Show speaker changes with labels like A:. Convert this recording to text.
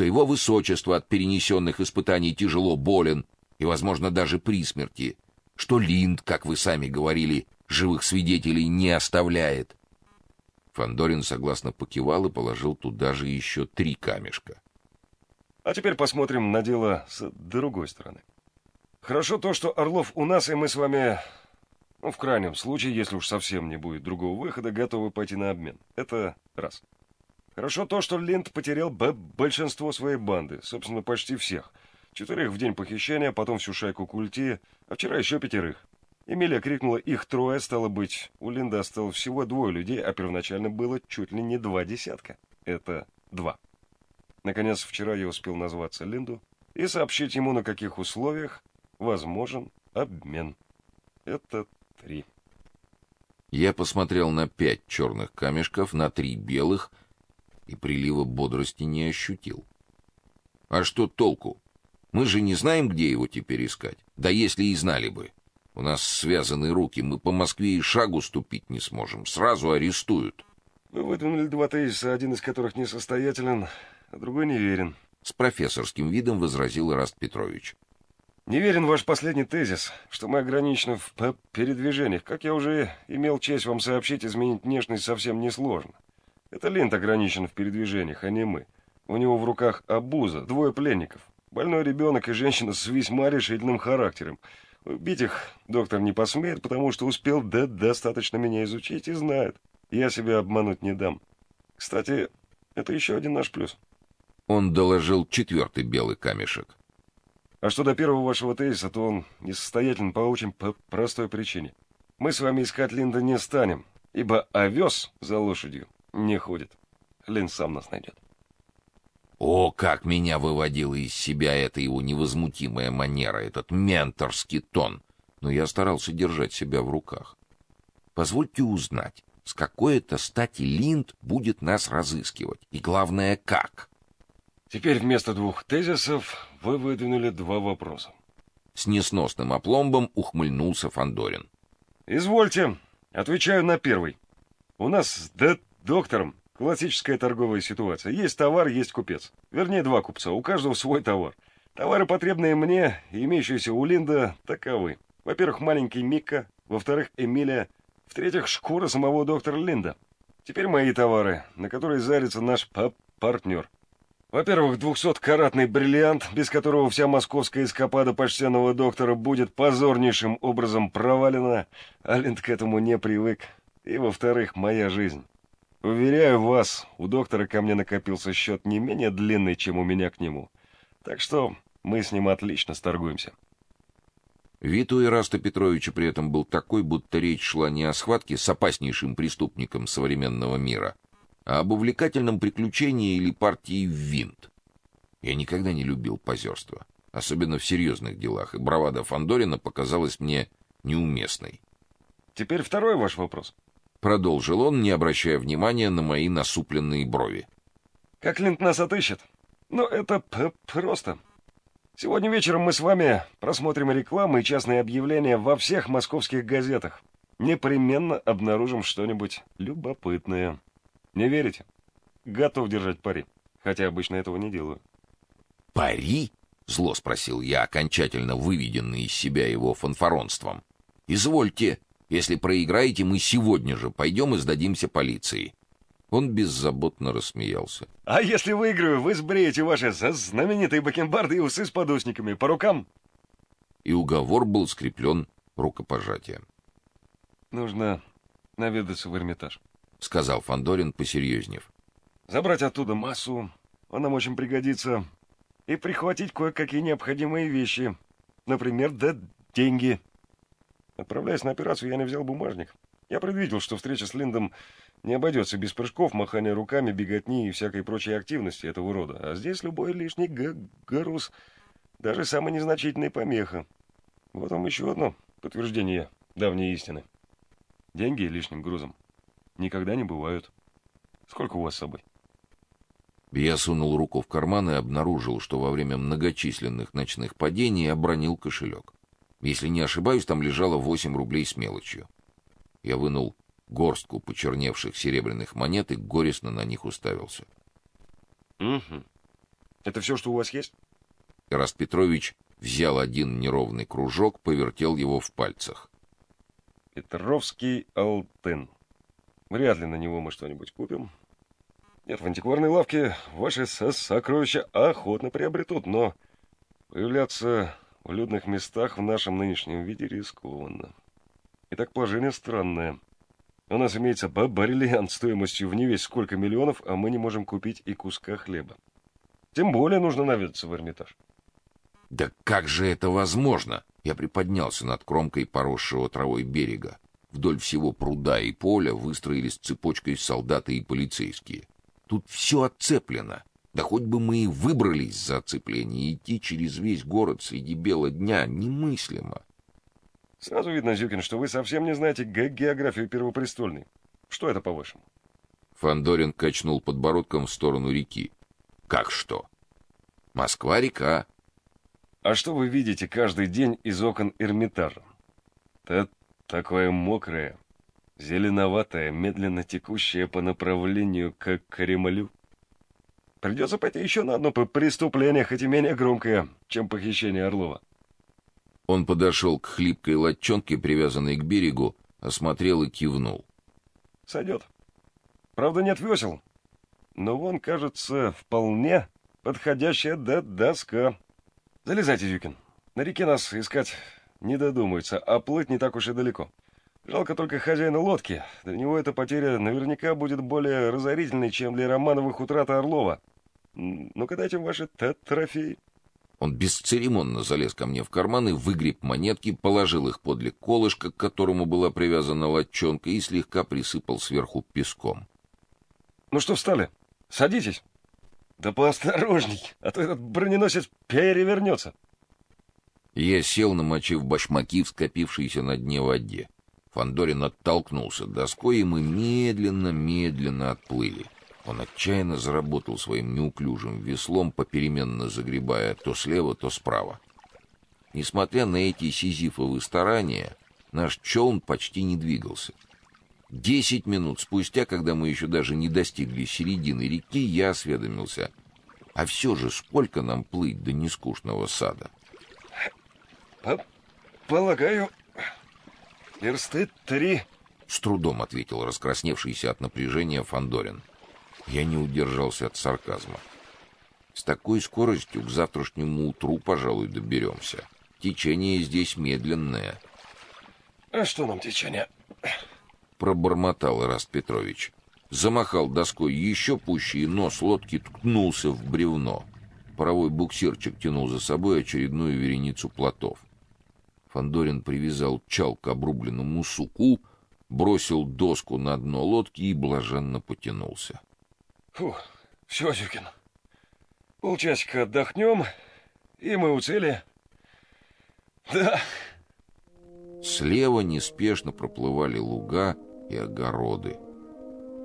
A: что его высочество от перенесенных испытаний тяжело болен и, возможно, даже при смерти, что Линд, как вы сами говорили, живых свидетелей не оставляет. Фандорин согласно покивал и положил туда же еще три камешка.
B: А теперь посмотрим на дело с другой стороны. Хорошо то, что Орлов у нас, и мы с вами, ну, в крайнем случае, если уж совсем не будет другого выхода, готовы пойти на обмен. Это раз. Хорошо то, что Линд потерял большинство своей банды, собственно, почти всех. Четырех в день похищения, потом всю шайку культи, а вчера еще пятерых. Эмилия крикнула «Их трое!» Стало быть, у Линда осталось всего двое людей, а первоначально было чуть ли не два десятка. Это два. Наконец, вчера я успел назваться Линду и сообщить ему, на каких условиях возможен обмен. Это три.
A: Я посмотрел на пять черных камешков, на три белых и прилива бодрости не ощутил. А что толку? Мы же не знаем, где его теперь искать. Да если и знали бы. У нас связаны руки, мы по Москве и шагу ступить не сможем. Сразу арестуют.
B: Мы выдвинули два тезиса, один из которых несостоятелен, а другой неверен.
A: С профессорским видом возразил Раст Петрович.
B: Неверен ваш последний тезис, что мы ограничены в передвижениях. Как я уже имел честь вам сообщить, изменить внешность совсем несложно. Это Линд ограничен в передвижениях, а не мы. У него в руках обуза, двое пленников. Больной ребенок и женщина с весьма решительным характером. Убить их доктор не посмеет, потому что успел да достаточно меня изучить и знает. Я себя обмануть не дам. Кстати, это еще один наш плюс.
A: Он доложил четвертый белый камешек.
B: А что до первого вашего тезиса, то он несостоятелен по очень по простой причине. Мы с вами искать Линда не станем, ибо овес за лошадью не ходит. Линд сам нас найдет.
A: О, как меня выводила из себя эта его невозмутимая манера, этот менторский тон. Но я старался держать себя в руках. Позвольте узнать, с какой это стати Линд будет нас разыскивать, и главное, как?
B: Теперь вместо двух тезисов вы выдвинули два вопроса.
A: С несносным опломбом ухмыльнулся Фандорин.
B: Извольте, отвечаю на первый. У нас с д доктором Классическая торговая ситуация. Есть товар, есть купец. Вернее, два купца. У каждого свой товар. Товары, потребные мне и имеющиеся у Линда, таковы. Во-первых, маленький Микка. Во-вторых, Эмилия. В-третьих, шкура самого доктора Линда. Теперь мои товары, на которые зарится наш партнер. Во-первых, двухсоткаратный бриллиант, без которого вся московская эскапада почтенного доктора будет позорнейшим образом провалена, а Линд к этому не привык. И, во-вторых, моя жизнь. Уверяю вас, у доктора ко мне накопился счет не менее длинный, чем у меня к нему. Так что мы с ним отлично сторгуемся.
A: Вид у Ираста Петровича при этом был такой, будто речь шла не о схватке с опаснейшим преступником современного мира, а об увлекательном приключении или партии в винт. Я никогда не любил позерство, особенно в серьезных делах, и бравада Фандорина показалась мне неуместной.
B: Теперь второй ваш вопрос
A: продолжил он, не обращая внимания на мои насупленные брови.
B: Как Линд нас отыщет? Ну, это просто. Сегодня вечером мы с вами просмотрим рекламу и частные объявления во всех московских газетах. Непременно обнаружим что-нибудь любопытное. Не верите? Готов держать пари, хотя обычно этого не делаю.
A: Пари? Зло спросил я, окончательно выведенный из себя его фанфаронством. Извольте. Если проиграете, мы сегодня же пойдем и сдадимся полиции. Он беззаботно рассмеялся.
B: А если выиграю, вы сбреете ваши знаменитые бакенбарды и усы с подушниками по рукам?
A: И уговор был скреплен рукопожатием.
B: Нужно наведаться в Эрмитаж,
A: сказал Фандорин, посерьезнев.
B: Забрать оттуда массу, он нам очень пригодится, и прихватить кое-какие необходимые вещи, например, да деньги. Отправляясь на операцию, я не взял бумажник. Я предвидел, что встреча с Линдом не обойдется без прыжков, махания руками, беготни и всякой прочей активности этого рода. А здесь любой лишний груз, даже самая незначительная помеха. Вот вам еще одно подтверждение давней истины. Деньги лишним грузом никогда не бывают. Сколько у вас с собой?
A: Я сунул руку в карман и обнаружил, что во время многочисленных ночных падений обронил кошелек. Если не ошибаюсь, там лежало 8 рублей с мелочью. Я вынул горстку почерневших серебряных монет и горестно на них уставился.
B: Угу. Это все, что у вас есть?
A: Ираст Петрович взял один неровный кружок, повертел его в пальцах.
B: Петровский Алтын. Вряд ли на него мы что-нибудь купим. Нет, в антикварной лавке ваши сокровища охотно приобретут, но появляться в людных местах в нашем нынешнем виде рискованно. Итак, положение странное. У нас имеется бриллиант стоимостью в не весь сколько миллионов, а мы не можем купить и куска хлеба. Тем более нужно наведаться в Эрмитаж.
A: Да как же это возможно? Я приподнялся над кромкой поросшего травой берега. Вдоль всего пруда и поля выстроились цепочкой солдаты и полицейские. Тут все отцеплено. Да хоть бы мы и выбрались за оцепление, идти через весь город среди бела дня немыслимо.
B: Сразу видно, Зюкин, что вы совсем не знаете географию Первопрестольной. Что это, по-вашему?
A: Фандорин качнул подбородком в сторону реки. Как что? Москва-река.
B: А что вы видите каждый день из окон Эрмитажа? Это такое мокрое, зеленоватое, медленно текущее по направлению к Каремалю. Придется пойти еще на одно преступление, хоть и менее громкое, чем похищение Орлова.
A: Он подошел к хлипкой лодчонке, привязанной к берегу, осмотрел и кивнул.
B: Сойдет. Правда, нет весел, но вон, кажется, вполне подходящая доска. Залезайте, Зюкин. На реке нас искать не додумаются, а плыть не так уж и далеко. Жалко только хозяина лодки. Для него эта потеря наверняка будет более разорительной, чем для Романовых утрата Орлова. Ну-ка дайте ваши трофеи.
A: Он бесцеремонно залез ко мне в карман и выгреб монетки, положил их подле колышка, к которому была привязана лодчонка, и слегка присыпал сверху песком.
B: — Ну что встали? Садитесь. — Да поосторожней, а то этот броненосец перевернется.
A: Я сел, намочив башмаки в скопившейся на дне воде. Фандорин оттолкнулся доской, и мы медленно-медленно отплыли. Он отчаянно заработал своим неуклюжим веслом, попеременно загребая то слева, то справа. Несмотря на эти сизифовые старания, наш челн почти не двигался. Десять минут спустя, когда мы еще даже не достигли середины реки, я осведомился, а все же сколько нам плыть до нескучного сада?
B: — Полагаю, версты три, —
A: с трудом ответил раскрасневшийся от напряжения Фандорин. Я не удержался от сарказма. С такой скоростью к завтрашнему утру, пожалуй, доберемся. Течение здесь медленное.
B: — А что нам течение?
A: — пробормотал Ираст Петрович. Замахал доской еще пуще, и нос лодки ткнулся в бревно. Паровой буксирчик тянул за собой очередную вереницу плотов. Фандорин привязал чал к обрубленному суку, бросил доску на дно лодки и блаженно потянулся.
B: Фу, все, Зюкин. Полчасика отдохнем, и мы у цели. Да.
A: Слева неспешно проплывали луга и огороды.